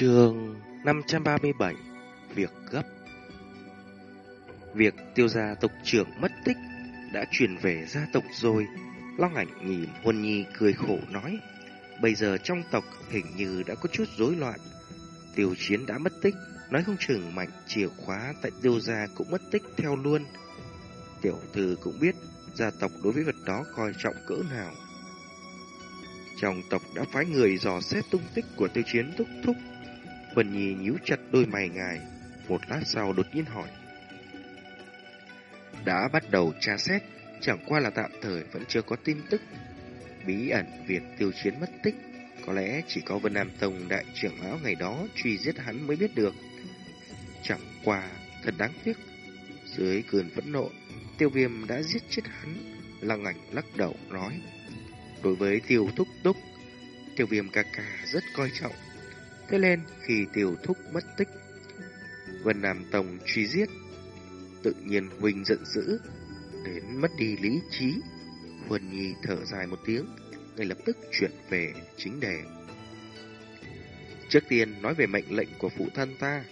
Trường 537 Việc gấp Việc tiêu gia tộc trưởng mất tích đã truyền về gia tộc rồi. Long ảnh nhìn Huân Nhi cười khổ nói Bây giờ trong tộc hình như đã có chút rối loạn. Tiêu chiến đã mất tích, nói không chừng mạnh chìa khóa tại tiêu gia cũng mất tích theo luôn. Tiểu thư cũng biết gia tộc đối với vật đó coi trọng cỡ nào. Trong tộc đã phái người dò xét tung tích của tiêu chiến thúc thúc. Vân Nhi nhíu chặt đôi mày ngài, một lát sau đột nhiên hỏi. Đã bắt đầu tra xét, chẳng qua là tạm thời vẫn chưa có tin tức. Bí ẩn việc tiêu chiến mất tích, có lẽ chỉ có Vân Nam Tông đại trưởng lão ngày đó truy giết hắn mới biết được. Chẳng qua, thật đáng tiếc. Dưới cơn phẫn nộ, tiêu viêm đã giết chết hắn. Lăng ảnh lắc đầu nói. Đối với tiêu thúc túc, tiêu viêm ca ca rất coi trọng. Thế nên khi tiêu thúc mất tích, Vân Nam Tông truy giết, tự nhiên Huynh giận dữ, đến mất đi lý trí. Huân Nhi thở dài một tiếng, ngay lập tức chuyển về chính đề. Trước tiên nói về mệnh lệnh của phụ thân ta.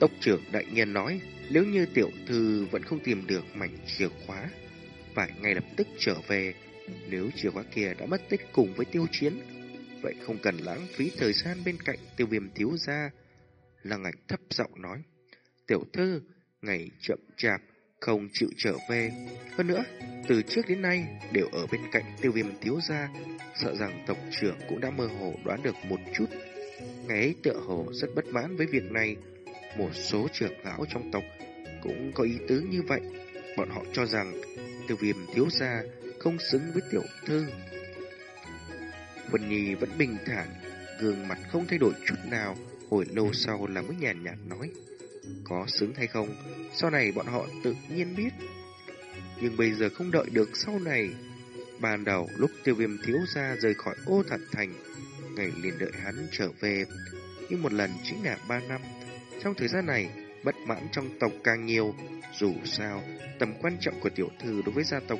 Tốc trưởng đại nhân nói, nếu như tiểu thư vẫn không tìm được mảnh chìa khóa, phải ngay lập tức trở về. Nếu chìa khóa kia đã mất tích cùng với tiêu chiến, vậy không cần lãng phí thời gian bên cạnh tiêu viêm thiếu gia. Lăng ảnh thấp giọng nói, tiểu thư, ngày chậm chạp, không chịu trở về. Hơn nữa, từ trước đến nay đều ở bên cạnh tiêu viêm thiếu gia, sợ rằng tộc trưởng cũng đã mơ hồ đoán được một chút. Ngày ấy tựa hồ rất bất mãn với việc này, một số trưởng lão trong tộc cũng có ý tứ như vậy. Bọn họ cho rằng tiêu viêm thiếu gia không xứng với tiểu thư. Vân Nhi vẫn bình thản, gương mặt không thay đổi chút nào, hồi lâu sau là mới nhàn nhạt nói. Có xứng hay không, sau này bọn họ tự nhiên biết. Nhưng bây giờ không đợi được sau này. Ban đầu lúc tiêu viêm thiếu gia rời khỏi ô thật thành, ngày liền đợi hắn trở về. Nhưng một lần chính là ba năm. Trong thời gian này, bất mãn trong tộc càng nhiều. Dù sao, tầm quan trọng của tiểu thư đối với gia tộc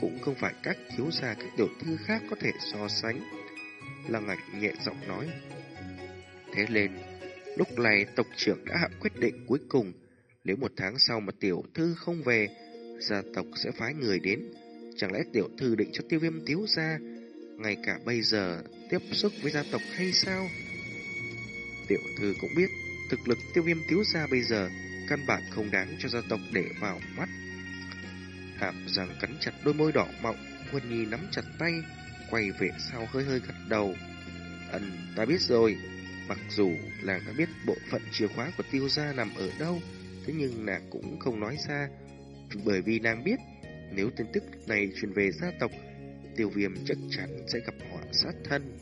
cũng không phải các thiếu gia các tiểu thư khác có thể so sánh. Lăng ngạch nhẹ giọng nói. Thế nên, lúc này tộc trưởng đã hạ quyết định cuối cùng, nếu một tháng sau mà tiểu thư không về, gia tộc sẽ phái người đến. Chẳng lẽ tiểu thư định cho tiêu viêm thiếu gia, ngay cả bây giờ tiếp xúc với gia tộc hay sao? Tiểu thư cũng biết, thực lực tiêu viêm thiếu gia bây giờ căn bản không đáng cho gia tộc để vào mắt. Hàm rằng cắn chặt đôi môi đỏ mọng, Huân Nhi nắm chặt tay, quay về sau hơi hơi gật đầu. Ân ta biết rồi. Mặc dù là đã biết bộ phận chìa khóa của tiêu gia nằm ở đâu, thế nhưng nàng cũng không nói ra. Bởi vì nàng biết, nếu tin tức này truyền về gia tộc, tiêu viêm chắc chắn sẽ gặp họa sát thân.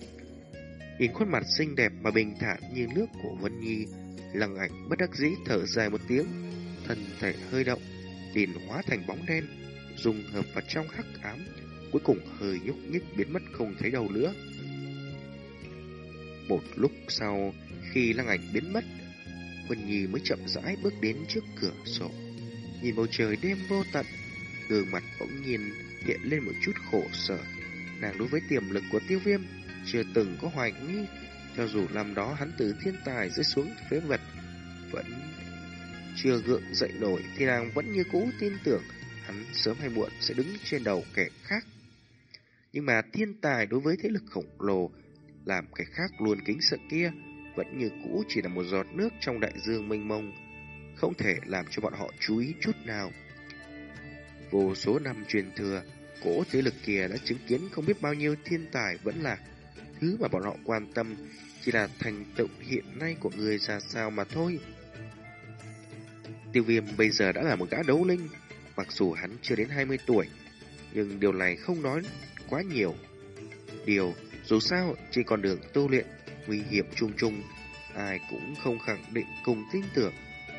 Nhìn khuôn mặt xinh đẹp mà bình thản như nước của Vân Nhi, lăng ảnh bất đắc dĩ thở dài một tiếng, thân thể hơi động, liền hóa thành bóng đen, dùng hợp vào trong hắc ám, cuối cùng hơi nhúc nhích biến mất không thấy đâu nữa. Một lúc sau, khi lăng ảnh biến mất, huân Nhi mới chậm rãi bước đến trước cửa sổ. Nhìn bầu trời đêm vô tận, gương mặt bỗng nhiên hiện lên một chút khổ sở. Nàng đối với tiềm lực của tiêu viêm chưa từng có hoài nghi, cho dù năm đó hắn từ thiên tài rơi xuống phế vật, vẫn chưa gượng dậy nổi thì nàng vẫn như cũ tin tưởng hắn sớm hay muộn sẽ đứng trên đầu kẻ khác. Nhưng mà thiên tài đối với thế lực khổng lồ làm cái khác luôn kính sợ kia vẫn như cũ chỉ là một giọt nước trong đại dương mênh mông, không thể làm cho bọn họ chú ý chút nào. Vô số năm truyền thừa, cỗ thế lực kia đã chứng kiến không biết bao nhiêu thiên tài vẫn là thứ mà bọn họ quan tâm chỉ là thành tựu hiện nay của người ra sao mà thôi. Tiêu viêm bây giờ đã là một gã đấu linh, mặc dù hắn chưa đến 20 tuổi, nhưng điều này không nói quá nhiều. Điều, dù sao, chỉ còn đường tu luyện, nguy hiểm chung chung, ai cũng không khẳng định cùng tin tưởng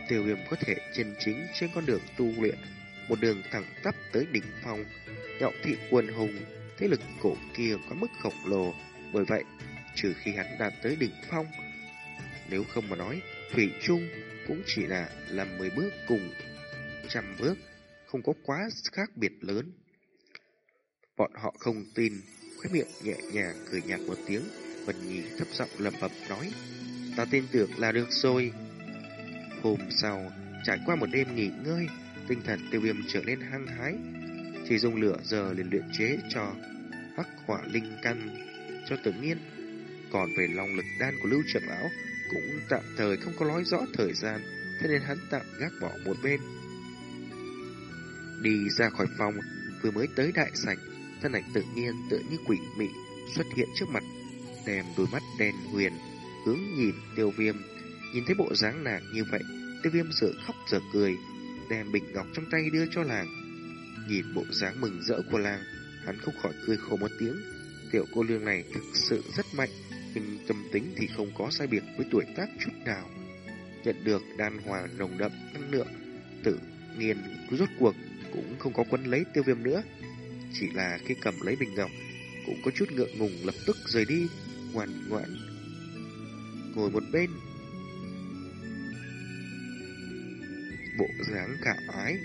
tiêu viêm có thể chân chính trên con đường tu luyện, một đường thẳng tắp tới đỉnh phong, nhạo thị quần hùng, thế lực cổ kia có mức khổng lồ, bởi vậy, trừ khi hắn đạt tới đỉnh phong, nếu không mà nói, Thủy chung cũng chỉ là làm 10 bước cùng trăm bước, không có quá khác biệt lớn. Bọn họ không tin, khóe miệng nhẹ nhàng cười nhạt một tiếng, Vân Nhi thấp giọng lẩm bẩm nói: ta tin tưởng là được rồi. Hôm sau, trải qua một đêm nghỉ ngơi, tinh thần tiêu viêm trở nên hăng hái. Chỉ dùng lửa giờ liền luyện chế cho hắc hỏa linh căn cho tự nhiên. Còn về long lực đan của lưu trưởng lão cũng tạm thời không có nói rõ thời gian, thế nên hắn tạm gác bỏ một bên. Đi ra khỏi phòng, vừa mới tới đại sảnh, thân ảnh tự nhiên tựa như quỷ mị xuất hiện trước mặt, đem đôi mắt đen huyền hướng nhìn tiêu viêm. Nhìn thấy bộ dáng nàng như vậy, tiêu viêm sợ khóc giờ cười, đem bình ngọc trong tay đưa cho nàng, Nhìn bộ dáng mừng rỡ của nàng, hắn không khỏi cười khổ một tiếng. Tiểu cô lương này thực sự rất mạnh, nhưng tâm tính thì không có sai biệt với tuổi tác chút nào. Nhận được đan hòa nồng đậm năng lượng, tự nhiên rốt cuộc cũng không có quân lấy tiêu viêm nữa. Chỉ là khi cầm lấy bình ngọc, cũng có chút ngượng ngùng lập tức rời đi, ngoan ngoãn. Ngồi một bên, bộ dáng cả ái,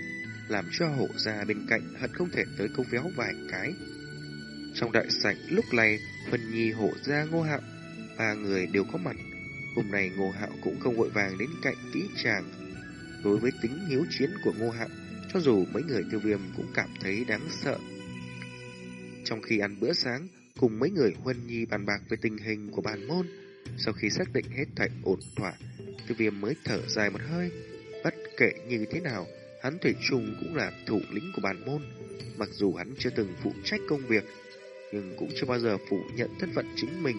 làm cho hộ gia bên cạnh hận không thể tới câu véo vài cái. Trong đại sảnh lúc này, phần Nhi hộ gia ngô hạo, ba người đều có mặt. Hôm nay ngô hạo cũng không vội vàng đến cạnh kỹ chàng. Đối với tính hiếu chiến của ngô hạo, cho dù mấy người tiêu viêm cũng cảm thấy đáng sợ. Trong khi ăn bữa sáng, cùng mấy người Huân Nhi bàn bạc về tình hình của bàn môn, sau khi xác định hết thảy ổn thỏa, tiêu viêm mới thở dài một hơi. Bất kể như thế nào, hắn Thủy Trung cũng là thủ lĩnh của bàn môn. Mặc dù hắn chưa từng phụ trách công việc, nhưng cũng chưa bao giờ phủ nhận thân phận chính mình.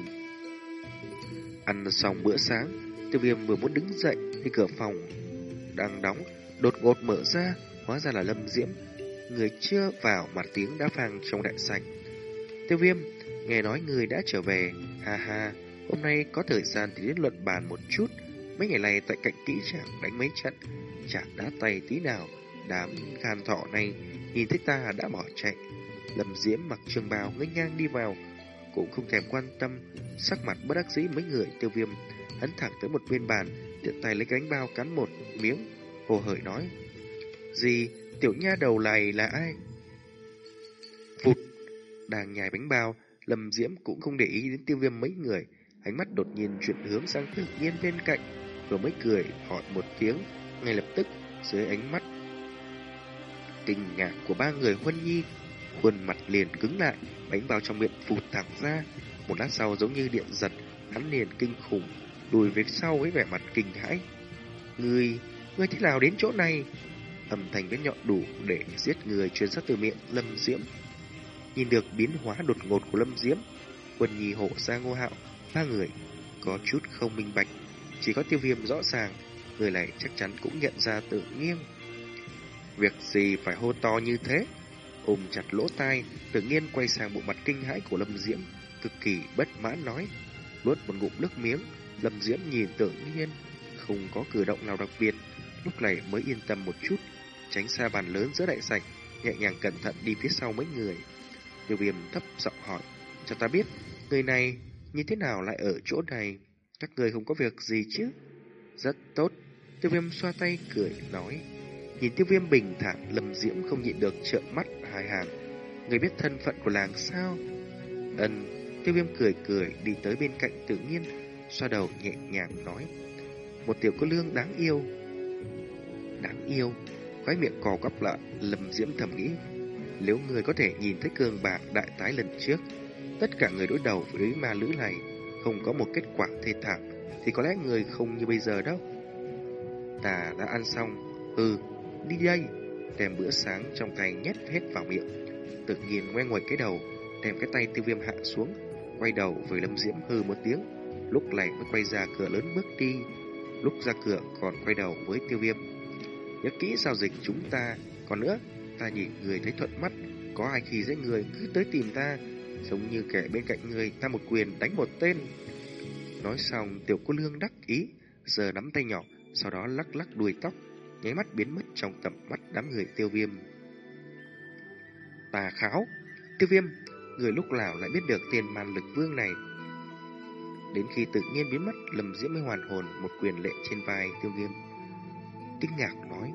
Ăn xong bữa sáng, tiêu viêm vừa muốn đứng dậy thì cửa phòng đang đóng, đột ngột mở ra, hóa ra là Lâm Diễm. Người chưa vào mặt tiếng đã vang trong đại sảnh. Tiêu viêm, nghe nói người đã trở về, ha ha, hôm nay có thời gian thì đến luận bàn một chút. Mấy ngày này tại cạnh kỹ chàng đánh mấy trận, chàng đá tay tí nào. Đám gan thọ này nhìn thấy ta đã bỏ chạy. Lâm Diễm mặc trường bào ngây ngang đi vào, cũng không thèm quan tâm, sắc mặt bất đắc dĩ mấy người tiêu viêm. Hắn thẳng tới một bên bàn, tiện tay lấy gánh bao cắn một miếng, hồ hởi nói. Gì, tiểu nha đầu này là ai? Đang nhai bánh bao, Lâm Diễm cũng không để ý đến tiêu viêm mấy người, ánh mắt đột nhiên chuyển hướng sang tự nhiên bên cạnh, vừa mới cười hỏi một tiếng, ngay lập tức dưới ánh mắt kinh ngạc của ba người Huân Nhi, khuôn mặt liền cứng lại, bánh bao trong miệng phụt thẳng ra, một lát sau giống như điện giật, hắn liền kinh khủng, lùi về sau với vẻ mặt kinh hãi. Người, người thế nào đến chỗ này? Âm thanh với nhọn đủ để giết người truyền ra từ miệng Lâm Diễm. Nhìn được biến hóa đột ngột của Lâm Diễm, Quân Nhi hộ ra ngô hạo, ba người có chút không minh bạch, chỉ có tiêu viêm rõ ràng, người này chắc chắn cũng nhận ra tự nghiêng Việc gì phải hô to như thế? Ôm chặt lỗ tai, tự nhiên quay sang bộ mặt kinh hãi của Lâm Diễm, cực kỳ bất mãn nói. Nuốt một ngụm nước miếng, Lâm Diễm nhìn tự nhiên, không có cử động nào đặc biệt, lúc này mới yên tâm một chút, tránh xa bàn lớn giữa đại sảnh, nhẹ nhàng cẩn thận đi phía sau mấy người. Tiêu viêm thấp giọng hỏi, cho ta biết, người này như thế nào lại ở chỗ này? Các người không có việc gì chứ? Rất tốt. Tiêu viêm xoa tay cười nói. Nhìn tiêu viêm bình thản, lầm diễm không nhịn được trợn mắt hai hàng. Người biết thân phận của làng sao? Ân, tiêu viêm cười cười đi tới bên cạnh tự nhiên, xoa đầu nhẹ nhàng nói. Một tiểu cô lương đáng yêu. Đáng yêu, khói miệng cò gấp lại, lầm diễm thầm nghĩ. Nếu người có thể nhìn thấy cương bạc đại tái lần trước, tất cả người đối đầu với ma lữ này không có một kết quả thê thảm, thì có lẽ người không như bây giờ đâu. Ta đã ăn xong, ừ, đi đây, đem bữa sáng trong tay nhét hết vào miệng. Tự nhiên ngoe ngoài cái đầu, đem cái tay tiêu viêm hạ xuống, quay đầu với Lâm Diễm hư một tiếng, lúc này mới quay ra cửa lớn bước đi. Lúc ra cửa còn quay đầu với tiêu viêm. Nhớ kỹ giao dịch chúng ta, còn nữa, ta nhìn người thấy thuận mắt, có ai khi dễ người cứ tới tìm ta, giống như kẻ bên cạnh người ta một quyền đánh một tên. Nói xong, tiểu cô lương đắc ý, giờ nắm tay nhỏ, sau đó lắc lắc đuôi tóc, nháy mắt biến mất trong tầm mắt đám người tiêu viêm. Tà kháo, tiêu viêm, người lúc nào lại biết được tiền màn lực vương này. Đến khi tự nhiên biến mất, lầm diễm mới hoàn hồn một quyền lệ trên vai tiêu viêm. Kinh ngạc nói,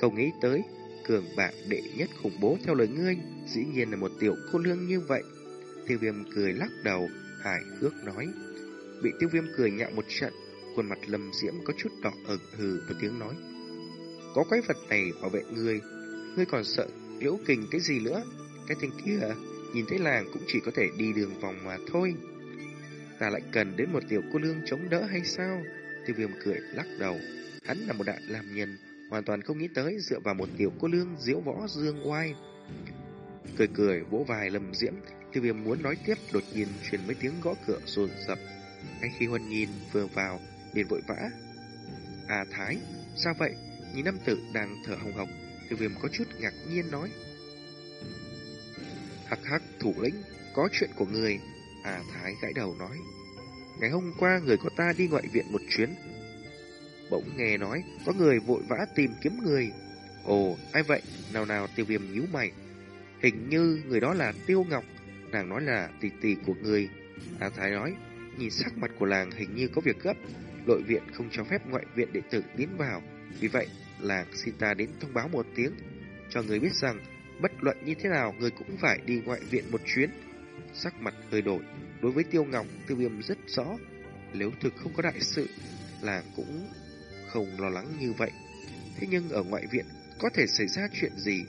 không nghĩ tới, cường bạc đệ nhất khủng bố theo lời ngươi, dĩ nhiên là một tiểu cô lương như vậy. Tiêu viêm cười lắc đầu, hài hước nói, bị tiêu viêm cười nhạo một trận, khuôn mặt lâm diễm có chút đỏ ửng hừ một tiếng nói. Có quái vật này bảo vệ ngươi, ngươi còn sợ liễu kình cái gì nữa? Cái tên kia, nhìn thấy làng cũng chỉ có thể đi đường vòng mà thôi. Ta lại cần đến một tiểu cô lương chống đỡ hay sao? Tiêu viêm cười lắc đầu. Hắn là một đại làm nhân, hoàn toàn không nghĩ tới dựa vào một tiểu cô lương diễu võ dương oai. Cười cười vỗ vài lầm diễm, tiêu viêm muốn nói tiếp đột nhiên truyền mấy tiếng gõ cửa rồn rập. Ngay khi Huân nhìn vừa vào, liền vội vã. À Thái, sao vậy? Nhìn nam tử đang thở hồng hộc, tiêu viêm có chút ngạc nhiên nói. Hắc hắc thủ lĩnh, có chuyện của người. À Thái gãi đầu nói. Ngày hôm qua người của ta đi ngoại viện một chuyến. Bỗng nghe nói có người vội vã tìm kiếm người. Ồ, ai vậy? Nào nào tiêu viêm nhíu mày. Hình như người đó là Tiêu Ngọc. Nàng nói là tỷ tỷ của người. À Thái nói, nhìn sắc mặt của làng hình như có việc gấp. Nội viện không cho phép ngoại viện đệ tử tiến vào. Vì vậy, làng xin ta đến thông báo một tiếng. Cho người biết rằng, bất luận như thế nào, người cũng phải đi ngoại viện một chuyến. Sắc mặt hơi đổi, đối với Tiêu Ngọc, Tiêu Viêm rất rõ. Nếu thực không có đại sự, làng cũng không lo lắng như vậy. Thế nhưng ở ngoại viện, có thể xảy ra chuyện gì?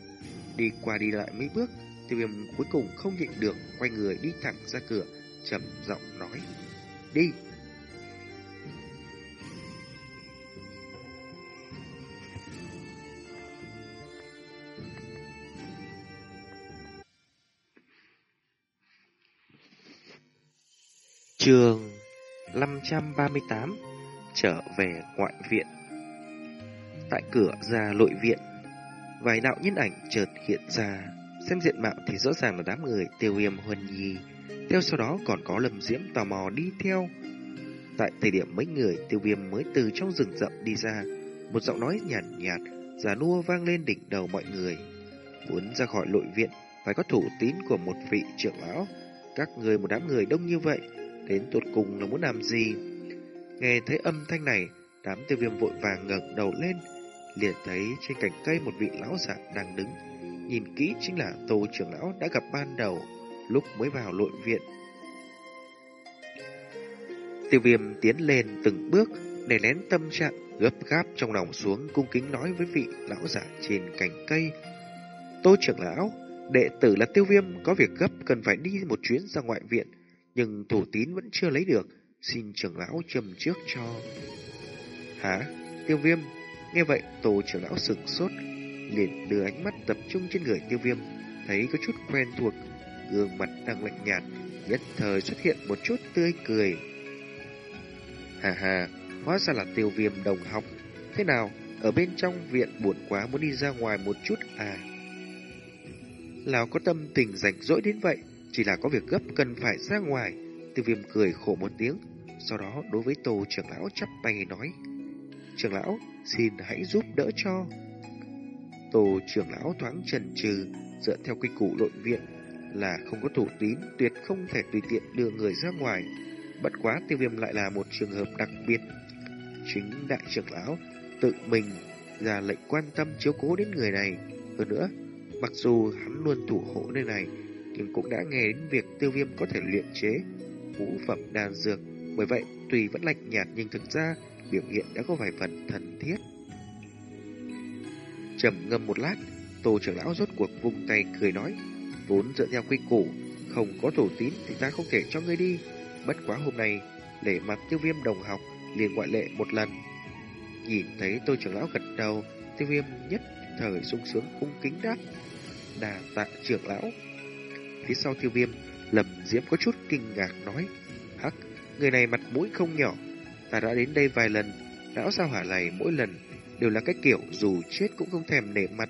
Đi qua đi lại mấy bước, tiêu viêm cuối cùng không nhịn được, quay người đi thẳng ra cửa, trầm giọng nói. Đi! Trường 538 Trở về ngoại viện Tại cửa ra nội viện Vài đạo nhân ảnh chợt hiện ra, xem diện mạo thì rõ ràng là đám người tiêu viêm huân nhi. Theo sau đó còn có lâm diễm tò mò đi theo. Tại thời điểm mấy người tiêu viêm mới từ trong rừng rậm đi ra, một giọng nói nhàn nhạt, nhạt, giả nua vang lên đỉnh đầu mọi người. Muốn ra khỏi nội viện, phải có thủ tín của một vị trưởng lão. Các người một đám người đông như vậy, đến tuột cùng là muốn làm gì? Nghe thấy âm thanh này, đám tiêu viêm vội vàng ngẩng đầu lên, liền thấy trên cành cây một vị lão giả đang đứng. Nhìn kỹ chính là tô trưởng lão đã gặp ban đầu, lúc mới vào nội viện. Tiêu viêm tiến lên từng bước, để lén tâm trạng, gấp gáp trong lòng xuống cung kính nói với vị lão giả trên cành cây. Tô trưởng lão, đệ tử là tiêu viêm, có việc gấp cần phải đi một chuyến ra ngoại viện, nhưng thủ tín vẫn chưa lấy được, xin trưởng lão trầm trước cho. Hả? Tiêu viêm, Nghe vậy, tổ trưởng lão sửng sốt, liền đưa ánh mắt tập trung trên người tiêu viêm, thấy có chút quen thuộc, gương mặt đang lạnh nhạt, nhất thời xuất hiện một chút tươi cười. Hà hà, hóa ra là tiêu viêm đồng học. Thế nào, ở bên trong viện buồn quá muốn đi ra ngoài một chút à? Lão có tâm tình rảnh rỗi đến vậy, chỉ là có việc gấp cần phải ra ngoài. Tiêu viêm cười khổ một tiếng, sau đó đối với tổ trưởng lão chắp tay nói. Trưởng lão, xin hãy giúp đỡ cho. Tổ trưởng lão thoáng chần chừ, dựa theo quy củ nội viện là không có thủ tín, tuyệt không thể tùy tiện đưa người ra ngoài. Bất quá tiêu viêm lại là một trường hợp đặc biệt. Chính đại trưởng lão tự mình ra lệnh quan tâm chiếu cố đến người này. Hơn nữa, mặc dù hắn luôn thủ hộ nơi này, nhưng cũng đã nghe đến việc tiêu viêm có thể luyện chế ngũ phẩm đan dược. Bởi vậy, tuy vẫn lạnh nhạt nhưng thực ra biểu hiện đã có vài phần thần thiết. Trầm ngâm một lát, Tô trưởng lão rốt cuộc vung tay cười nói, vốn dựa theo quy củ, không có tổ tín thì ta không thể cho ngươi đi. Bất quá hôm nay, để mặt tiêu viêm đồng học liền ngoại lệ một lần. Nhìn thấy Tô trưởng lão gật đầu, tiêu viêm nhất thời sung sướng cung kính đáp. Đà tạ trưởng lão. Phía sau tiêu viêm, lầm diễm có chút kinh ngạc nói, người này mặt mũi không nhỏ, Ta đã đến đây vài lần, lão sao hỏa này mỗi lần đều là cái kiểu dù chết cũng không thèm nể mặt,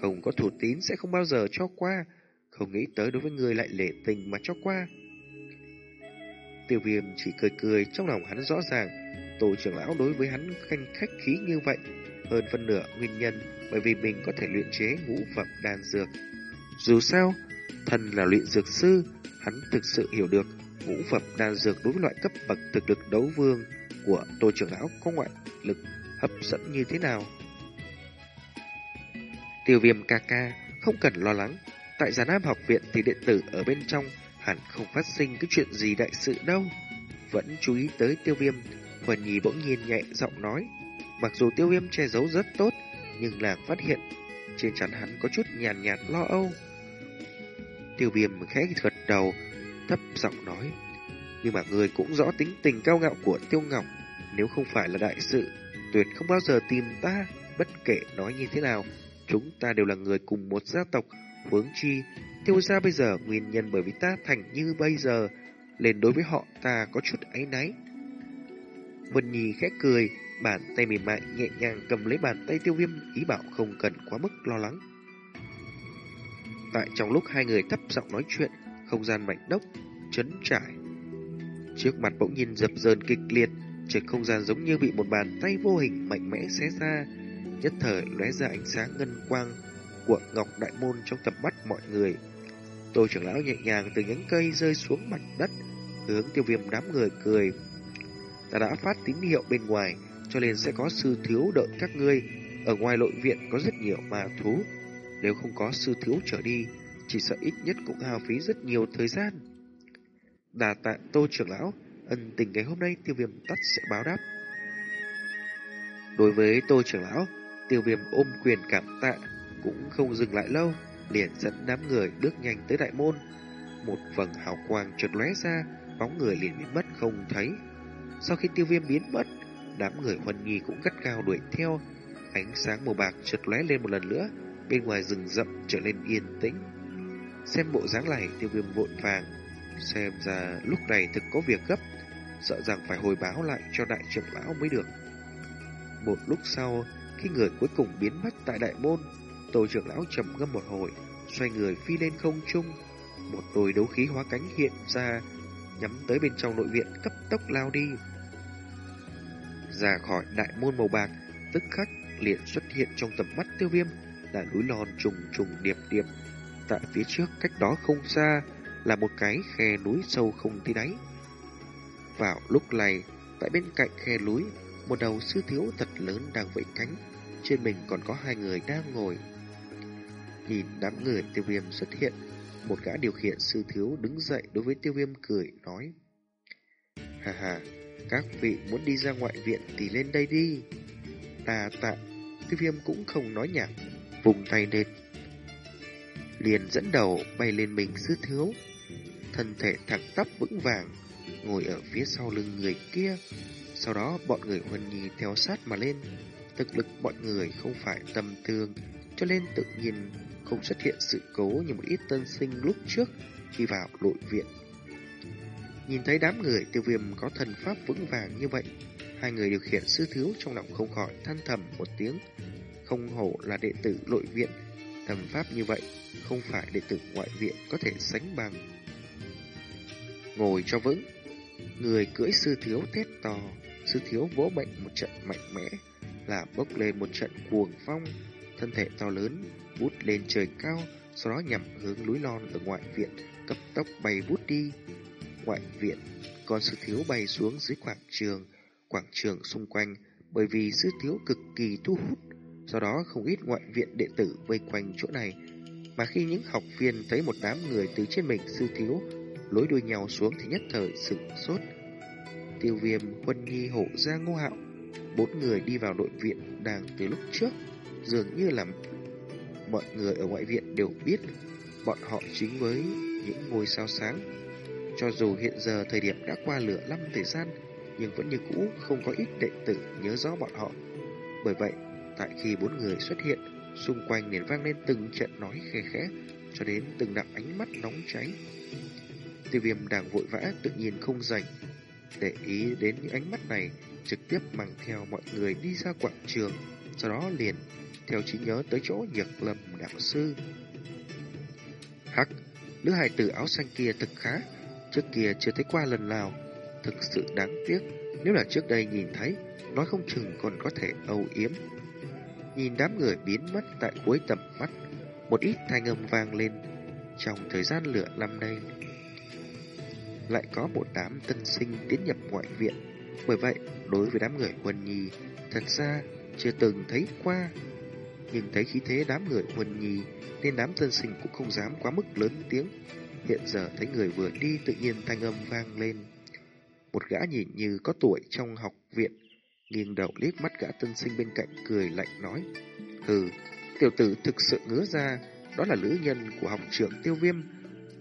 không có thủ tín sẽ không bao giờ cho qua, không nghĩ tới đối với người lại lệ tình mà cho qua. Tiêu viêm chỉ cười cười trong lòng hắn rõ ràng, tổ trưởng lão đối với hắn khanh khách khí như vậy, hơn phân nửa nguyên nhân bởi vì mình có thể luyện chế ngũ phẩm đan dược. Dù sao, thần là luyện dược sư, hắn thực sự hiểu được ngũ phẩm đan dược đối với loại cấp bậc thực lực đấu vương của Tô trưởng lão có ngoại lực hấp dẫn như thế nào. Tiêu viêm ca ca không cần lo lắng, tại Già Nam học viện thì điện tử ở bên trong hẳn không phát sinh cái chuyện gì đại sự đâu. vẫn chú ý tới tiêu viêm. huần Nhi bỗng nhiên nhẹ giọng nói. Mặc dù tiêu viêm che giấu rất tốt, nhưng là phát hiện trên trán hắn có chút nhàn nhạt, nhạt lo âu. Tiêu viêm khẽ gật đầu, thấp giọng nói. Nhưng mà người cũng rõ tính tình cao ngạo của Tiêu Ngọc. Nếu không phải là đại sự, tuyệt không bao giờ tìm ta. Bất kể nói như thế nào, chúng ta đều là người cùng một gia tộc. Huống chi, tiêu gia bây giờ nguyên nhân bởi vì ta thành như bây giờ, lên đối với họ ta có chút áy náy. Vân Nhi khẽ cười, bàn tay mềm mại nhẹ nhàng cầm lấy bàn tay tiêu viêm, ý bảo không cần quá mức lo lắng. Tại trong lúc hai người thấp giọng nói chuyện, không gian mạnh đốc, chấn trải. Trước mặt bỗng nhiên dập dờn kịch liệt, trực không gian giống như bị một bàn tay vô hình mạnh mẽ xé ra, nhất thời lóe ra ánh sáng ngân quang của ngọc đại môn trong tầm mắt mọi người. Tô trưởng lão nhẹ nhàng từ nhánh cây rơi xuống mặt đất, hướng tiêu viêm đám người cười. Ta đã phát tín hiệu bên ngoài, cho nên sẽ có sư thiếu đợi các ngươi. Ở ngoài nội viện có rất nhiều ma thú. Nếu không có sư thiếu trở đi, chỉ sợ ít nhất cũng hao phí rất nhiều thời gian. Đà tạ tô trưởng lão, ân tình ngày hôm nay tiêu viêm tắt sẽ báo đáp. Đối với tô trưởng lão, tiêu viêm ôm quyền cảm tạ, cũng không dừng lại lâu, liền dẫn đám người bước nhanh tới đại môn. Một vầng hào quang chợt lóe ra, bóng người liền biến mất không thấy. Sau khi tiêu viêm biến mất, đám người huân nhi cũng gắt cao đuổi theo. Ánh sáng màu bạc chợt lóe lên một lần nữa, bên ngoài rừng rậm trở nên yên tĩnh. Xem bộ dáng này, tiêu viêm vội vàng, xem ra lúc này thực có việc gấp, sợ rằng phải hồi báo lại cho đại trưởng lão mới được. Một lúc sau, khi người cuối cùng biến mất tại đại môn, tổ trưởng lão trầm ngâm một hồi, xoay người phi lên không trung, một đôi đấu khí hóa cánh hiện ra, nhắm tới bên trong nội viện cấp tốc lao đi. Ra khỏi đại môn màu bạc, tức khắc liền xuất hiện trong tầm mắt tiêu viêm là núi lòn trùng trùng điệp điệp. Tại phía trước cách đó không xa là một cái khe núi sâu không thấy đáy. Vào lúc này, tại bên cạnh khe núi, một đầu sư thiếu thật lớn đang vẫy cánh, trên mình còn có hai người đang ngồi. Nhìn đám người tiêu viêm xuất hiện, một gã điều khiển sư thiếu đứng dậy đối với tiêu viêm cười nói. Hà hà, các vị muốn đi ra ngoại viện thì lên đây đi. ta tạ, tiêu viêm cũng không nói nhảm, vùng tay lên. Liền dẫn đầu bay lên mình sư thiếu, thân thể thẳng tắp vững vàng, ngồi ở phía sau lưng người kia. Sau đó bọn người huân nhi theo sát mà lên. Thực lực bọn người không phải tầm thường, cho nên tự nhiên không xuất hiện sự cố như một ít tân sinh lúc trước khi vào nội viện. Nhìn thấy đám người tiêu viêm có thần pháp vững vàng như vậy, hai người điều khiển sư thiếu trong lòng không khỏi than thầm một tiếng. Không hổ là đệ tử nội viện, tầm pháp như vậy không phải đệ tử ngoại viện có thể sánh bằng. Ngồi cho vững, người cưỡi sư thiếu thét to, sư thiếu vỗ bệnh một trận mạnh mẽ, là bốc lên một trận cuồng phong, thân thể to lớn bút lên trời cao, sau đó nhằm hướng núi non ở ngoại viện, cấp tốc bay bút đi. Ngoại viện, con sư thiếu bay xuống dưới quảng trường, quảng trường xung quanh, bởi vì sư thiếu cực kỳ thu hút, do đó không ít ngoại viện đệ tử vây quanh chỗ này. Mà khi những học viên thấy một đám người từ trên mình sư thiếu lối đuôi nhau xuống thì nhất thời sửng sốt. Tiêu viêm, Huân Nhi, hộ ra Ngô Hạo, bốn người đi vào nội viện đang từ lúc trước, dường như là mọi người ở ngoại viện đều biết bọn họ chính với những ngôi sao sáng. Cho dù hiện giờ thời điểm đã qua lửa năm thời gian, nhưng vẫn như cũ không có ít đệ tử nhớ rõ bọn họ. Bởi vậy, tại khi bốn người xuất hiện, xung quanh liền vang lên từng trận nói khẽ khẽ, cho đến từng đạo ánh mắt nóng cháy. Tiêu viêm đang vội vã tự nhiên không rảnh, để ý đến những ánh mắt này, trực tiếp mang theo mọi người đi ra quảng trường, sau đó liền theo trí nhớ tới chỗ nhược lâm đạo sư. Hắc, nữ hài tử áo xanh kia thật khá, trước kia chưa thấy qua lần nào, thực sự đáng tiếc. Nếu là trước đây nhìn thấy, nói không chừng còn có thể âu yếm. Nhìn đám người biến mất tại cuối tầm mắt, một ít thanh âm vang lên trong thời gian lửa năm nay. Lại có một đám tân sinh tiến nhập ngoại viện, bởi vậy đối với đám người quân nhi, thật ra chưa từng thấy qua nhưng thấy khí thế đám người huân nhi nên đám tân sinh cũng không dám quá mức lớn tiếng. Hiện giờ thấy người vừa đi tự nhiên thanh âm vang lên. Một gã nhìn như có tuổi trong học viện, nghiêng đầu liếc mắt gã tân sinh bên cạnh cười lạnh nói. Hừ, tiểu tử thực sự ngứa ra, đó là lữ nhân của học trưởng tiêu viêm,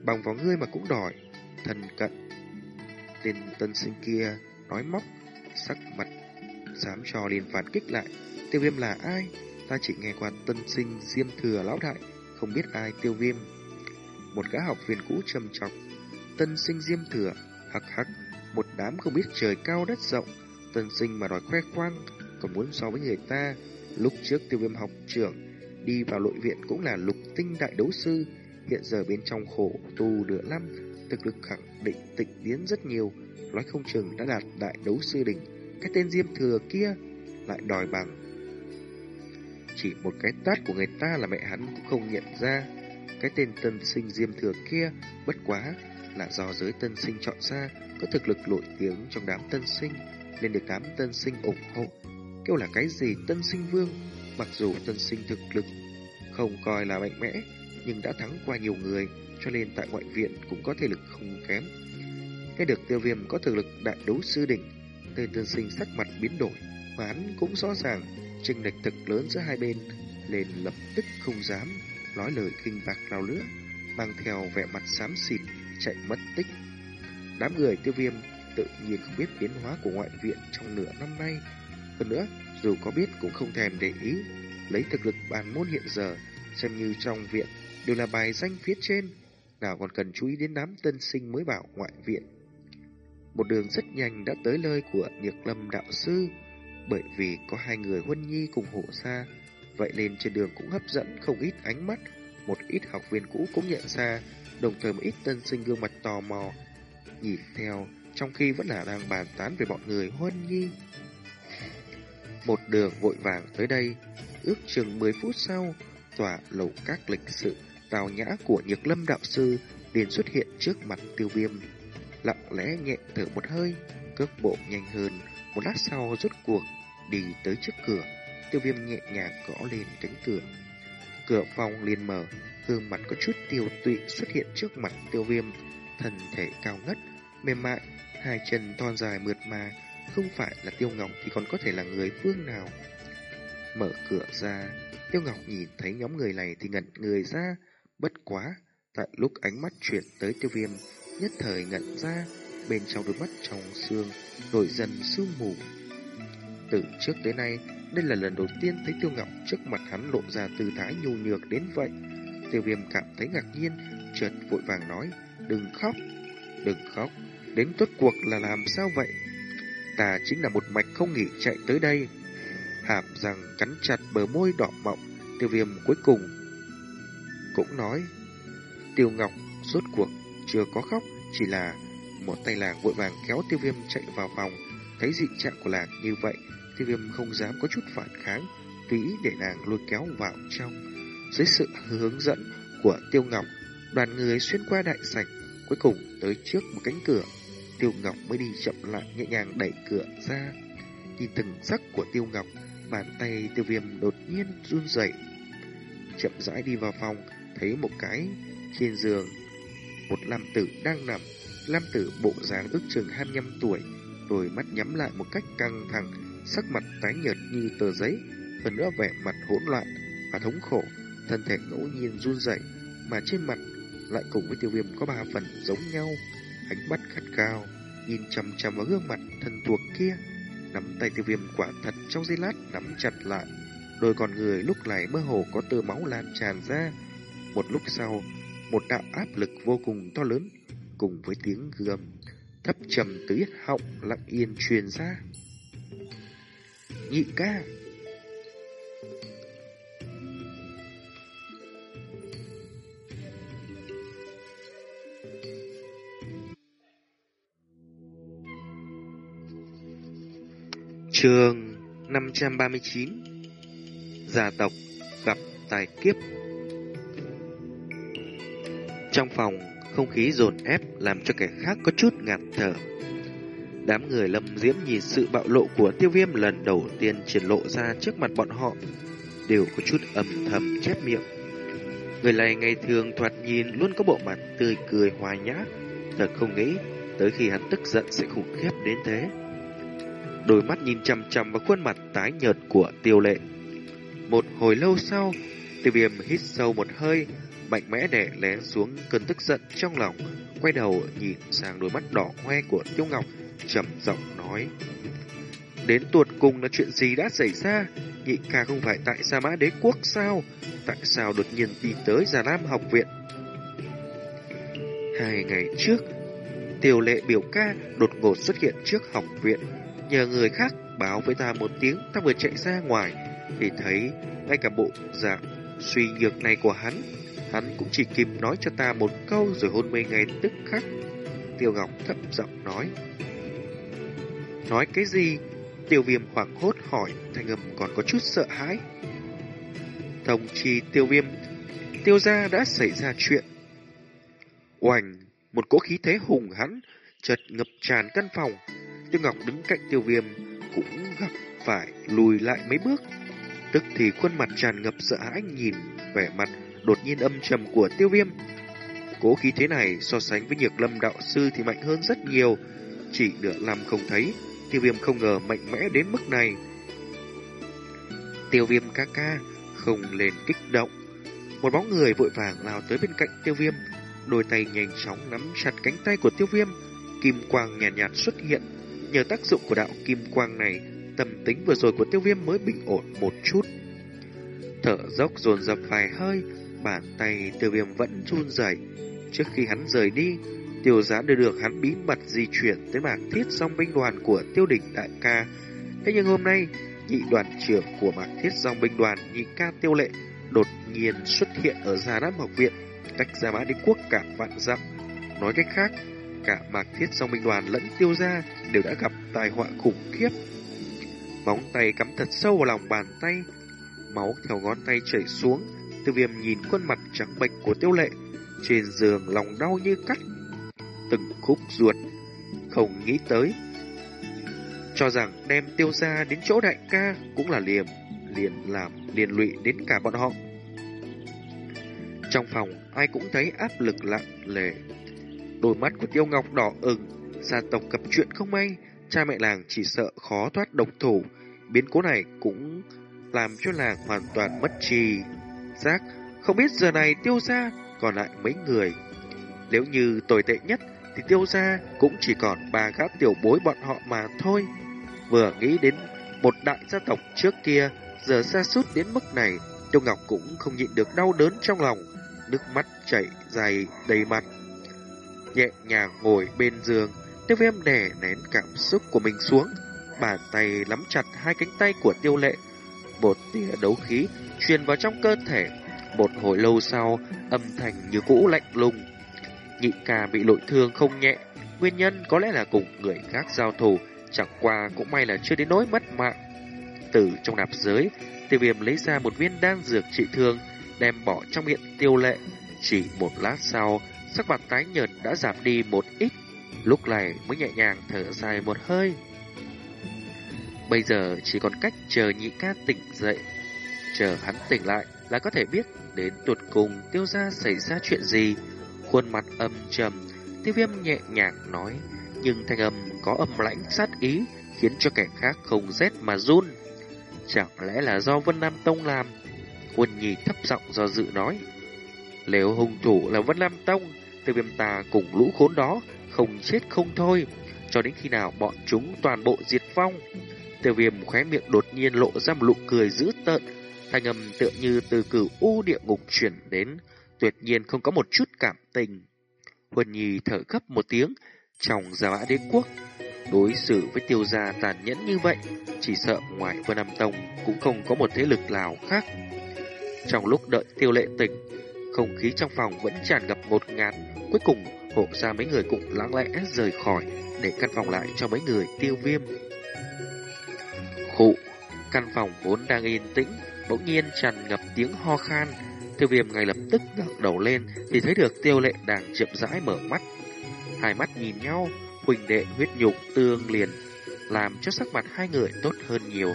bằng vào ngươi mà cũng đòi, thần cận. Tên tân sinh kia nói móc, sắc mặt, dám cho liền phản kích lại. Tiêu viêm là ai? Ta chỉ nghe qua tân sinh diêm thừa lão đại, không biết ai tiêu viêm. Một gã học viên cũ trầm trọng, tân sinh diêm thừa, hắc hắc, một đám không biết trời cao đất rộng, tân sinh mà đòi khoe khoang, còn muốn so với người ta. Lúc trước tiêu viêm học trưởng đi vào nội viện cũng là lục tinh đại đấu sư, hiện giờ bên trong khổ tu nửa năm, thực lực khẳng định tịnh biến rất nhiều, nói không chừng đã đạt đại đấu sư đỉnh. Cái tên Diêm Thừa kia lại đòi bằng. Chỉ một cái tát của người ta là mẹ hắn cũng không nhận ra. Cái tên tân sinh Diêm Thừa kia bất quá là do giới tân sinh chọn ra có thực lực nổi tiếng trong đám tân sinh nên được đám tân sinh ủng hộ. Kêu là cái gì tân sinh vương, mặc dù tân sinh thực lực không coi là mạnh mẽ, nhưng đã thắng qua nhiều người, cho nên tại ngoại viện cũng có thể lực không kém. Nghe được tiêu viêm có thực lực đại đấu sư đỉnh, tên tân sinh sắc mặt biến đổi, mà hắn cũng rõ ràng chênh lệch thực lớn giữa hai bên, nên lập tức không dám nói lời kinh bạc nào nữa, mang theo vẻ mặt xám xịt chạy mất tích. Đám người tiêu viêm tự nhiên không biết biến hóa của ngoại viện trong nửa năm nay. Hơn nữa, dù có biết cũng không thèm để ý, lấy thực lực bàn môn hiện giờ, xem như trong viện đều là bài danh phía trên, nào còn cần chú ý đến đám tân sinh mới bảo ngoại viện. Một đường rất nhanh đã tới nơi của Nhược Lâm đạo sư, bởi vì có hai người huân nhi cùng hộ xa, vậy nên trên đường cũng hấp dẫn không ít ánh mắt, một ít học viên cũ cũng nhận ra, đồng thời một ít tân sinh gương mặt tò mò, nhìn theo, trong khi vẫn là đang bàn tán về bọn người huân nhi. Một đường vội vàng tới đây, ước chừng 10 phút sau, tòa lầu các lịch sự tào nhã của Nhược Lâm đạo sư liền xuất hiện trước mặt Tiêu Viêm, lặng lẽ nhẹ thở một hơi, cước bộ nhanh hơn, một lát sau rút cuộc đi tới trước cửa, Tiêu Viêm nhẹ nhàng gõ lên cánh cửa. Cửa phòng liền mở, gương mặt có chút tiêu tụy xuất hiện trước mặt Tiêu Viêm, thân thể cao ngất, mềm mại, hai chân thon dài mượt mà, không phải là Tiêu Ngọc thì còn có thể là người phương nào. Mở cửa ra, Tiêu Ngọc nhìn thấy nhóm người này thì ngẩn người ra, bất quá. Tại lúc ánh mắt chuyển tới tiêu viêm, nhất thời ngẩn ra, bên trong đôi mắt trong xương, nổi dần sương mù. Từ trước tới nay, đây là lần đầu tiên thấy Tiêu Ngọc trước mặt hắn lộ ra tư thái nhu nhược đến vậy. Tiêu viêm cảm thấy ngạc nhiên, chợt vội vàng nói, đừng khóc, đừng khóc, đến tốt cuộc là làm sao vậy? Ta chính là một mạch không nghỉ chạy tới đây, hàm rằng cắn chặt bờ môi đỏ mọng, tiêu viêm cuối cùng cũng nói. Tiêu Ngọc suốt cuộc chưa có khóc, chỉ là một tay làng vội vàng kéo tiêu viêm chạy vào phòng, thấy dị trạng của làng như vậy, tiêu viêm không dám có chút phản kháng, tùy ý để nàng lôi kéo vào trong. Dưới sự hướng dẫn của Tiêu Ngọc, đoàn người xuyên qua đại sảnh, cuối cùng tới trước một cánh cửa. Tiêu Ngọc mới đi chậm lại nhẹ nhàng đẩy cửa ra. Nhìn từng sắc của Tiêu Ngọc, Bàn tay tiêu viêm đột nhiên run rẩy. Chậm rãi đi vào phòng Thấy một cái trên giường Một nam tử đang nằm. Nam tử bộ dáng ước chừng 25 tuổi Đôi mắt nhắm lại một cách căng thẳng Sắc mặt tái nhợt như tờ giấy Hơn nữa vẻ mặt hỗn loạn Và thống khổ Thân thể ngẫu nhiên run rẩy Mà trên mặt lại cùng với tiêu viêm có ba phần giống nhau. Ánh mắt khát cao Nhìn chằm chằm vào gương mặt thân thuộc kia Nắm tay tiêu viêm quả thật trong giây lát nắm chặt lại. Đôi con người lúc này mơ hồ có tơ máu lan tràn ra. Một lúc sau, một đạo áp lực vô cùng to lớn, cùng với tiếng gầm thấp trầm tới họng lặng yên truyền ra. Nhị ca! Trường 539 Gia tộc gặp tài kiếp Trong phòng, không khí dồn ép làm cho kẻ khác có chút ngạt thở. Đám người lâm diễm nhìn sự bạo lộ của tiêu viêm lần đầu tiên triển lộ ra trước mặt bọn họ, đều có chút âm thầm chép miệng. Người này ngày thường thoạt nhìn luôn có bộ mặt tươi cười hòa nhã, thật không nghĩ tới khi hắn tức giận sẽ khủng khiếp đến thế. Đôi mắt nhìn chằm chằm vào khuôn mặt tái nhợt của tiêu lệ. Một hồi lâu sau, tiêu viêm hít sâu một hơi, mạnh mẽ đè lén xuống cơn tức giận trong lòng, quay đầu nhìn sang đôi mắt đỏ hoe của Tiêu Ngọc, trầm giọng nói. Đến tuột cùng là chuyện gì đã xảy ra? Nhị ca không phải tại Sa Mã Đế Quốc sao? Tại sao đột nhiên đi tới Già Lam học viện? Hai ngày trước, tiểu lệ biểu ca đột ngột xuất hiện trước học viện. Nhờ người khác báo với ta một tiếng, ta vừa chạy ra ngoài, thì thấy ngay cả bộ dạng suy nhược này của hắn. Hắn cũng chỉ kịp nói cho ta một câu rồi hôn mê ngay tức khắc. Tiêu Ngọc thấp giọng nói. Nói cái gì? Tiêu viêm hoảng hốt hỏi, thanh âm còn có chút sợ hãi. Thông chi tiêu viêm, tiêu gia đã xảy ra chuyện. Oành, một cỗ khí thế hùng hắn, chợt ngập tràn căn phòng. Tiêu Ngọc đứng cạnh tiêu viêm cũng gặp phải lùi lại mấy bước. Tức thì khuôn mặt tràn ngập sợ hãi nhìn vẻ mặt đột nhiên âm trầm của tiêu viêm. Cố khí thế này so sánh với nhược lâm đạo sư thì mạnh hơn rất nhiều. Chỉ nửa năm không thấy, tiêu viêm không ngờ mạnh mẽ đến mức này. Tiêu viêm ca ca, không lên kích động. Một bóng người vội vàng lao tới bên cạnh tiêu viêm, đôi tay nhanh chóng nắm chặt cánh tay của tiêu viêm. Kim quang nhàn nhạt, nhạt xuất hiện, nhờ tác dụng của đạo kim quang này, tâm tính vừa rồi của tiêu viêm mới bình ổn một chút. Thở dốc dồn dập vài hơi, bàn tay tiêu viêm vẫn run rẩy. Trước khi hắn rời đi, tiêu giá đưa được hắn bí mật di chuyển tới mạc thiết song binh đoàn của tiêu đỉnh đại ca. Thế nhưng hôm nay, nhị đoàn trưởng của mạc thiết song binh đoàn nhị ca tiêu lệ đột nhiên xuất hiện ở Gia Nam học viện, cách Gia Mã Đế Quốc cả vạn dặm. Nói cách khác, cả mạc thiết song binh đoàn lẫn tiêu gia đều đã gặp tai họa khủng khiếp. Móng tay cắm thật sâu vào lòng bàn tay, máu theo ngón tay chảy xuống, Tiêu viêm nhìn khuôn mặt trắng bệch của tiêu lệ, trên giường lòng đau như cắt, từng khúc ruột, không nghĩ tới. Cho rằng đem tiêu Gia đến chỗ đại ca cũng là liềm, liền làm liền lụy đến cả bọn họ. Trong phòng, ai cũng thấy áp lực lặng lề. Đôi mắt của tiêu ngọc đỏ ửng, gia tộc gặp chuyện không may, cha mẹ làng chỉ sợ khó thoát độc thủ. Biến cố này cũng làm cho làng hoàn toàn mất trì giác, không biết giờ này tiêu gia còn lại mấy người. Nếu như tồi tệ nhất thì tiêu gia cũng chỉ còn ba gã tiểu bối bọn họ mà thôi. Vừa nghĩ đến một đại gia tộc trước kia, giờ xa sút đến mức này, Tiêu Ngọc cũng không nhịn được đau đớn trong lòng, nước mắt chảy dài đầy mặt. Nhẹ nhàng ngồi bên giường, Tiêu Viêm đè nén cảm xúc của mình xuống, bàn tay nắm chặt hai cánh tay của Tiêu Lệ, một tia đấu khí truyền vào trong cơ thể. Một hồi lâu sau, âm thanh như cũ lạnh lùng. Nhị ca bị nội thương không nhẹ, nguyên nhân có lẽ là cùng người khác giao thủ, chẳng qua cũng may là chưa đến nỗi mất mạng. Từ trong nạp giới, tiêu viêm lấy ra một viên đan dược trị thương, đem bỏ trong miệng tiêu lệ. Chỉ một lát sau, sắc mặt tái nhợt đã giảm đi một ít, lúc này mới nhẹ nhàng thở dài một hơi. Bây giờ chỉ còn cách chờ nhị ca tỉnh dậy Chờ hắn tỉnh lại là có thể biết đến tuột cùng tiêu gia xảy ra chuyện gì. Khuôn mặt âm trầm, tiêu viêm nhẹ nhàng nói, nhưng thanh âm có âm lãnh sát ý khiến cho kẻ khác không rét mà run. Chẳng lẽ là do Vân Nam Tông làm? Quân nhì thấp giọng do dự nói. Nếu hung thủ là Vân Nam Tông, tiêu viêm ta cùng lũ khốn đó không chết không thôi, cho đến khi nào bọn chúng toàn bộ diệt vong. Tiêu viêm khóe miệng đột nhiên lộ ra một nụ cười dữ tợn, Thanh âm tựa như từ cửu u địa ngục chuyển đến, tuyệt nhiên không có một chút cảm tình. Huân Nhi thở gấp một tiếng, trong gia mã đế quốc, đối xử với tiêu gia tàn nhẫn như vậy, chỉ sợ ngoài Vân Nam Tông cũng không có một thế lực nào khác. Trong lúc đợi tiêu lệ tỉnh, không khí trong phòng vẫn tràn ngập một ngạt, cuối cùng hộ ra mấy người cũng lặng lẽ rời khỏi để căn phòng lại cho mấy người tiêu viêm. Khụ, căn phòng vốn đang yên tĩnh, bỗng nhiên tràn ngập tiếng ho khan. Tiêu viêm ngay lập tức ngẩng đầu lên thì thấy được tiêu lệ đang chậm rãi mở mắt. Hai mắt nhìn nhau, huỳnh đệ huyết nhục tương liền, làm cho sắc mặt hai người tốt hơn nhiều.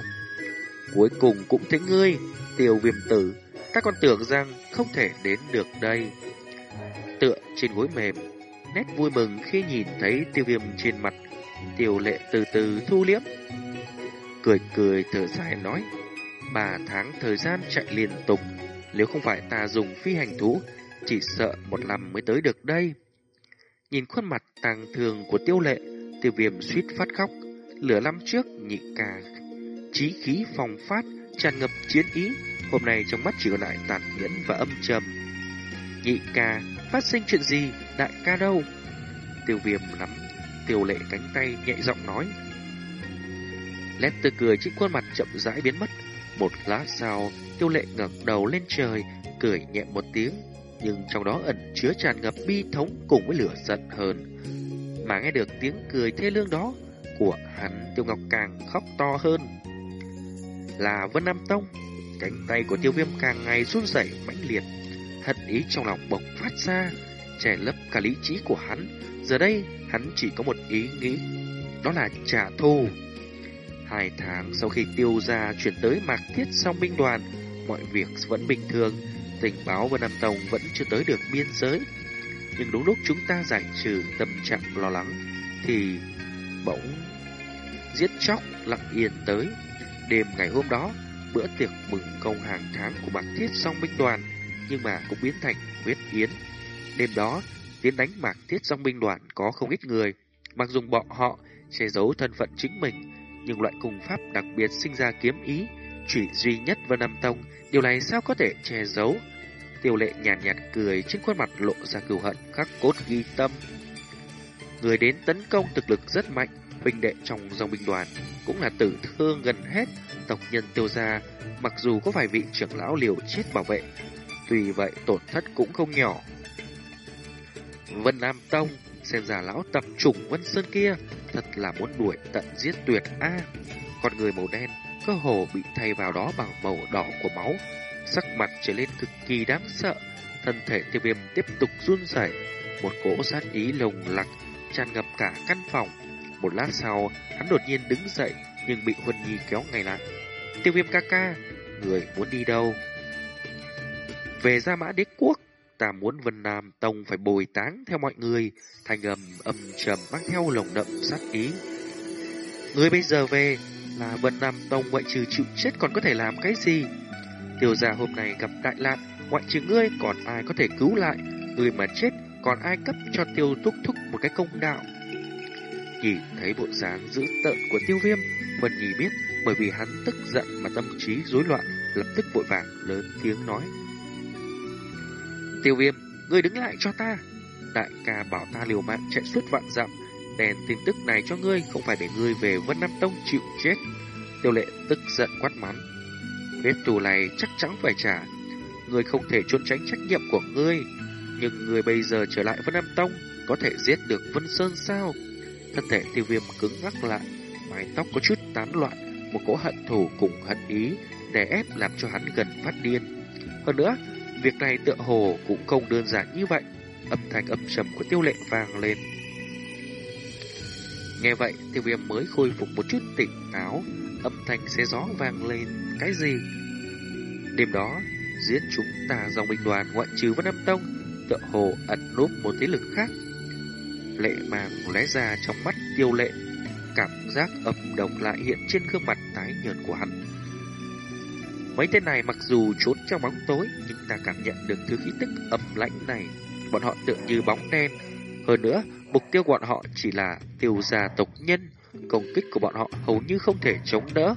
Cuối cùng cũng thấy ngươi, tiêu viêm tử, ta còn tưởng rằng không thể đến được đây. Tựa trên gối mềm, nét vui mừng khi nhìn thấy tiêu viêm trên mặt. Tiêu lệ từ từ thu liếm. Cười cười thở dài nói. Ba tháng thời gian chạy liên tục. Nếu không phải ta dùng phi hành thú, chỉ sợ một năm mới tới được đây. Nhìn khuôn mặt tàng thường của tiêu lệ, tiêu viêm suýt phát khóc. Lửa năm trước nhị ca trí khí phòng phát, tràn ngập chiến ý. Hôm nay trong mắt chỉ còn lại tàn nhẫn và âm trầm. Nhị ca, phát sinh chuyện gì? Đại ca đâu? Tiêu viêm nắm tiêu lệ cánh tay nhẹ giọng nói. Lét tươi cười trên khuôn mặt chậm rãi biến mất. Một lát sau, tiêu lệ ngẩng đầu lên trời, cười nhẹ một tiếng, nhưng trong đó ẩn chứa tràn ngập bi thống cùng với lửa giận hơn. Mà nghe được tiếng cười thê lương đó của hắn, Tiêu Ngọc càng khóc to hơn. Là Vân Nam Tông, cánh tay của tiêu viêm càng ngày run rẩy mãnh liệt, hận ý trong lòng bộc phát ra, che lấp cả lý trí của hắn. Giờ đây, hắn chỉ có một ý nghĩ, đó là trả thù. Hai tháng sau khi tiêu gia chuyển tới mạc thiết song binh đoàn, mọi việc vẫn bình thường, tình báo và Nam Tông vẫn chưa tới được biên giới. Nhưng đúng lúc chúng ta giải trừ tâm trạng lo lắng, thì bỗng giết chóc lặng yên tới. Đêm ngày hôm đó, bữa tiệc mừng công hàng tháng của mạc thiết song binh đoàn, nhưng mà cũng biến thành huyết yến. Đêm đó, tiến đánh mạc thiết song binh đoàn có không ít người, mặc dù bọn họ che giấu thân phận chính mình, nhưng loại cùng pháp đặc biệt sinh ra kiếm ý, chỉ duy nhất Vân Nam Tông, điều này sao có thể che giấu? Tiêu lệ nhàn nhạt, nhạt cười trên khuôn mặt lộ ra cừu hận khắc cốt ghi tâm. Người đến tấn công thực lực rất mạnh, huynh đệ trong dòng binh đoàn cũng là tử thương gần hết tộc nhân tiêu gia, mặc dù có vài vị trưởng lão liều chết bảo vệ, tuy vậy tổn thất cũng không nhỏ. Vân Nam Tông, xem ra lão tập trùng Vân Sơn kia, thật là muốn đuổi tận giết tuyệt a. Con người màu đen cơ hồ bị thay vào đó bằng màu đỏ của máu, sắc mặt trở lên cực kỳ đáng sợ, thân thể tiêu viêm tiếp tục run rẩy, một cỗ sát ý lồng lặc tràn ngập cả căn phòng. Một lát sau, hắn đột nhiên đứng dậy nhưng bị Huân Nhi kéo ngay lại. Tiêu viêm ca ca, người muốn đi đâu? Về ra mã đế quốc, ta muốn Vân Nam Tông phải bồi táng theo mọi người, thành âm âm trầm mang theo lồng đậm sát ý. Người bây giờ về là Vân Nam Tông ngoại trừ chịu chết còn có thể làm cái gì? tiểu gia hôm nay gặp đại nạn, ngoại trừ ngươi còn ai có thể cứu lại, người mà chết còn ai cấp cho tiêu thúc thúc một cái công đạo. Nhìn thấy bộ dáng dữ tợn của tiêu viêm, Vân Nhi biết bởi vì hắn tức giận mà tâm trí rối loạn, lập tức vội vàng lớn tiếng nói. Tiêu viêm, ngươi đứng lại cho ta. Đại ca bảo ta liều mạng chạy suốt vạn dặm, đèn tin tức này cho ngươi không phải để ngươi về Vân Nam Tông chịu chết. Tiêu lệ tức giận quát mắng. Vết tù này chắc chắn phải trả. Ngươi không thể trốn tránh trách nhiệm của ngươi. Nhưng ngươi bây giờ trở lại Vân Nam Tông có thể giết được Vân Sơn sao? Thân thể tiêu viêm cứng ngắc lại, mái tóc có chút tán loạn, một cỗ hận thù cùng hận ý đè ép làm cho hắn gần phát điên. Hơn nữa, việc này tựa hồ cũng không đơn giản như vậy. Âm thanh âm trầm của tiêu lệ vang lên. Nghe vậy, tiêu viêm mới khôi phục một chút tỉnh táo, âm thanh xe gió vang lên. Cái gì? Đêm đó, giết chúng ta dòng binh đoàn ngoại trừ Vân Âm Tông, tựa hồ ẩn núp một thế lực khác. Lệ màng lóe ra trong mắt tiêu lệ, cảm giác âm đồng lại hiện trên gương mặt tái nhợt của hắn. Mấy tên này mặc dù trốn trong bóng tối, nhưng ta cảm nhận được thứ khí tức ấm lạnh này. Bọn họ tựa như bóng đen. Hơn nữa, mục tiêu của bọn họ chỉ là tiêu gia tộc nhân. Công kích của bọn họ hầu như không thể chống đỡ.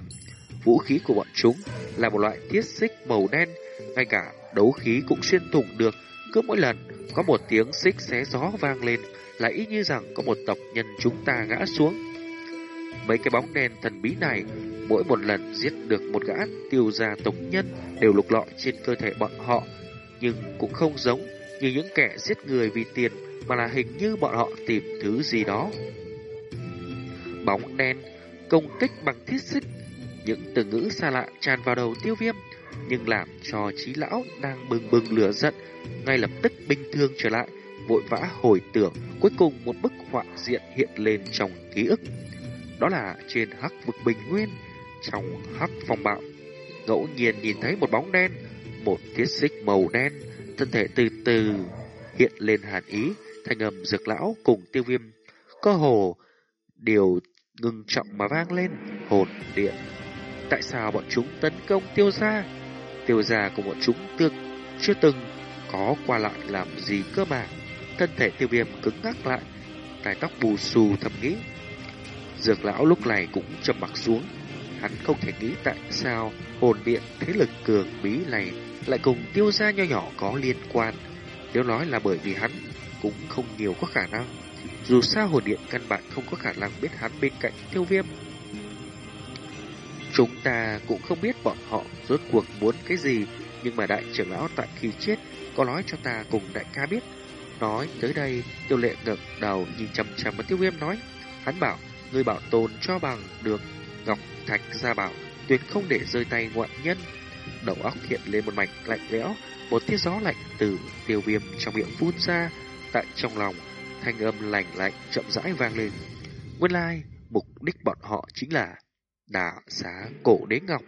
Vũ khí của bọn chúng là một loại thiết xích màu đen, ngay cả đấu khí cũng xuyên thủng được. Cứ mỗi lần có một tiếng xích xé gió vang lên, là ý như rằng có một tộc nhân chúng ta ngã xuống. Mấy cái bóng đen thần bí này, mỗi một lần giết được một gã tiêu gia tộc nhân đều lục lọi trên cơ thể bọn họ, nhưng cũng không giống như những kẻ giết người vì tiền, mà là hình như bọn họ tìm thứ gì đó. Bóng đen, công kích bằng thiết xích, những từ ngữ xa lạ tràn vào đầu tiêu viêm, nhưng làm cho trí lão đang bừng bừng lửa giận, ngay lập tức bình thường trở lại, vội vã hồi tưởng, cuối cùng một bức họa diện hiện lên trong ký ức. Đó là trên hắc vực bình nguyên, trong hắc phong bạo. Ngẫu nhiên nhìn thấy một bóng đen, một thiết xích màu đen, thân thể từ từ hiện lên hàn ý, Thanh âm dược lão cùng tiêu viêm cơ hồ đều ngừng trọng mà vang lên hồn điện. Tại sao bọn chúng tấn công tiêu gia? Tiêu gia của bọn chúng tương chưa từng có qua lại làm gì cơ mà. Thân thể tiêu viêm cứng ngắc lại, tai tóc bù xù thầm nghĩ. Dược lão lúc này cũng trầm mặc xuống. Hắn không thể nghĩ tại sao hồn điện thế lực cường bí này lại cùng tiêu gia nho nhỏ có liên quan. Nếu nói là bởi vì hắn cũng không nhiều có khả năng. Dù sao hồn điện căn bản không có khả năng biết hắn bên cạnh tiêu viêm. Chúng ta cũng không biết bọn họ rốt cuộc muốn cái gì, nhưng mà đại trưởng lão tại khi chết có nói cho ta cùng đại ca biết. Nói tới đây, tiêu lệ ngẩng đầu nhìn chầm chầm vào tiêu viêm nói. Hắn bảo, người bảo tồn cho bằng được Ngọc Thạch gia bảo, tuyệt không để rơi tay ngoại nhân. Đầu óc hiện lên một mạch lạnh lẽo, một tia gió lạnh từ tiêu viêm trong miệng phun ra, tại trong lòng, thanh âm lạnh lạnh chậm rãi vang lên. Nguyên lai, mục đích bọn họ chính là đả xá cổ đế ngọc.